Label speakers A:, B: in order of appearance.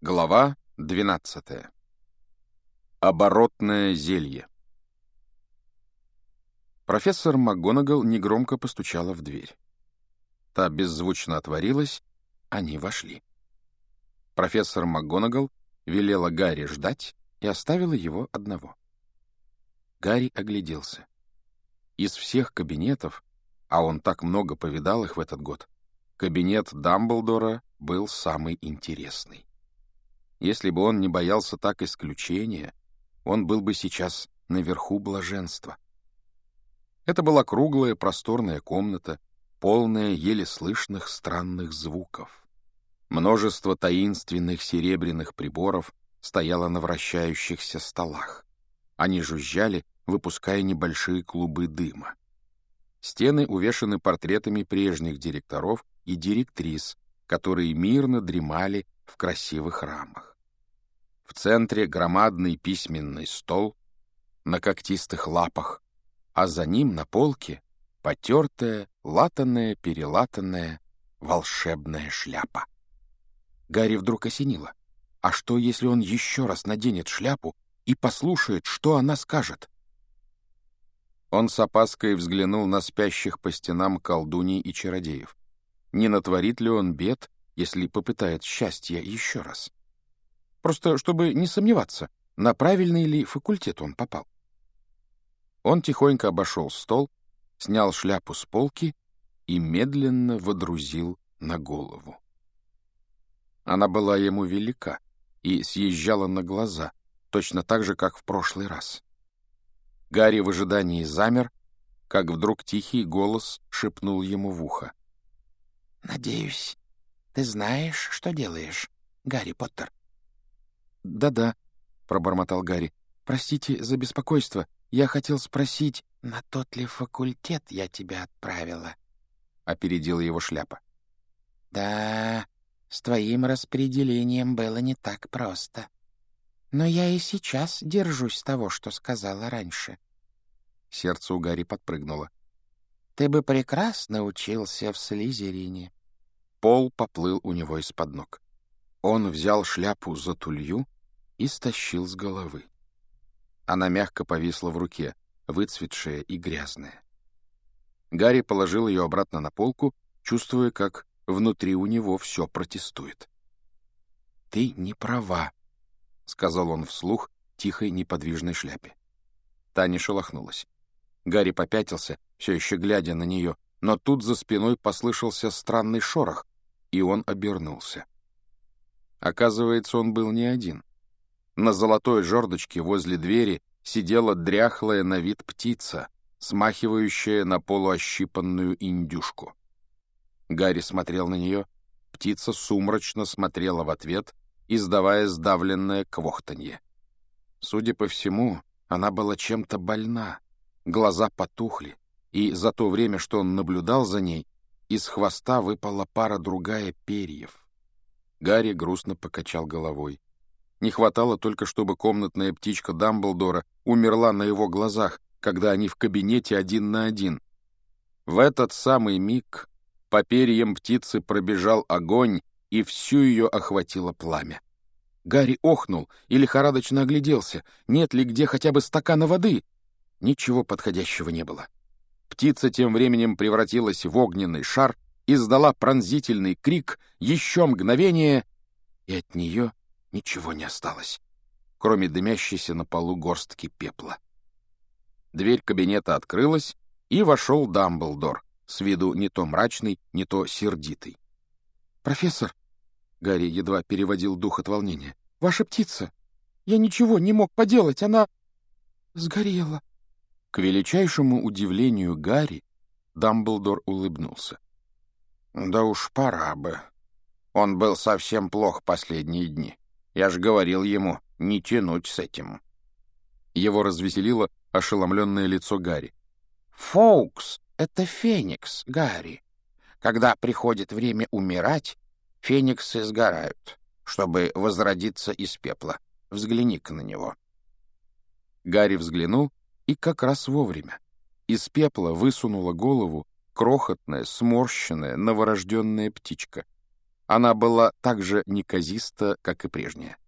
A: Глава 12. Оборотное зелье. Профессор МакГонагал негромко постучала в дверь. Та беззвучно отворилась, они вошли. Профессор МакГонагал велела Гарри ждать и оставила его одного. Гарри огляделся. Из всех кабинетов, а он так много повидал их в этот год, кабинет Дамблдора был самый интересный. Если бы он не боялся так исключения, он был бы сейчас наверху блаженства. Это была круглая просторная комната, полная еле слышных странных звуков. Множество таинственных серебряных приборов стояло на вращающихся столах. Они жужжали, выпуская небольшие клубы дыма. Стены увешаны портретами прежних директоров и директрис, которые мирно дремали в красивых рамах. В центре громадный письменный стол на когтистых лапах, а за ним на полке потертая, латанная, перелатанная волшебная шляпа. Гарри вдруг осенило. А что, если он еще раз наденет шляпу и послушает, что она скажет? Он с опаской взглянул на спящих по стенам колдуний и чародеев. Не натворит ли он бед, если попытает счастья еще раз? Просто чтобы не сомневаться, на правильный ли факультет он попал. Он тихонько обошел стол, снял шляпу с полки и медленно водрузил на голову. Она была ему велика и съезжала на глаза, точно так же, как в прошлый раз. Гарри в ожидании замер, как вдруг тихий голос шепнул ему в ухо.
B: «Надеюсь, ты знаешь, что делаешь, Гарри Поттер?»
A: «Да-да», — пробормотал Гарри. «Простите за беспокойство. Я хотел спросить,
B: на тот ли факультет я тебя отправила?»
A: — опередила его шляпа.
B: «Да, с твоим распределением было не так просто. Но я и сейчас держусь того, что сказала раньше».
A: Сердце у Гарри подпрыгнуло.
B: «Ты бы прекрасно учился в Слизерине».
A: Пол поплыл у него из-под ног. Он взял шляпу за тулью и стащил с головы. Она мягко повисла в руке, выцветшая и грязная. Гарри положил ее обратно на полку, чувствуя, как внутри у него все протестует. «Ты не права», — сказал он вслух тихой неподвижной шляпе. Та не шелохнулась. Гарри попятился, все еще глядя на нее, но тут за спиной послышался странный шорох, и он обернулся. Оказывается, он был не один. На золотой жердочке возле двери сидела дряхлая на вид птица, смахивающая на полуощипанную индюшку. Гарри смотрел на нее, птица сумрачно смотрела в ответ, издавая сдавленное квохтанье. Судя по всему, она была чем-то больна, глаза потухли, и за то время, что он наблюдал за ней, из хвоста выпала пара другая перьев. Гарри грустно покачал головой. Не хватало только, чтобы комнатная птичка Дамблдора умерла на его глазах, когда они в кабинете один на один. В этот самый миг по перьям птицы пробежал огонь, и всю ее охватило пламя. Гарри охнул и лихорадочно огляделся, нет ли где хотя бы стакана воды. Ничего подходящего не было. Птица тем временем превратилась в огненный шар, издала пронзительный крик, еще мгновение, и от нее ничего не осталось, кроме дымящейся на полу горстки пепла. Дверь кабинета открылась, и вошел Дамблдор, с виду не то мрачный, не то сердитый. «Профессор!» — Гарри едва переводил дух от волнения. «Ваша птица! Я ничего не мог поделать, она сгорела!» К величайшему удивлению Гарри Дамблдор улыбнулся.
C: Да уж пора бы. Он был совсем плох последние дни. Я же говорил ему не тянуть с этим.
A: Его развеселило ошеломленное лицо Гарри.
B: «Фоукс — это феникс, Гарри. Когда приходит время умирать, фениксы сгорают, чтобы возродиться из пепла. Взгляни-ка на него».
A: Гарри взглянул, и как раз вовремя. Из пепла высунула голову крохотная, сморщенная, новорожденная птичка. Она была так же неказиста, как и прежняя.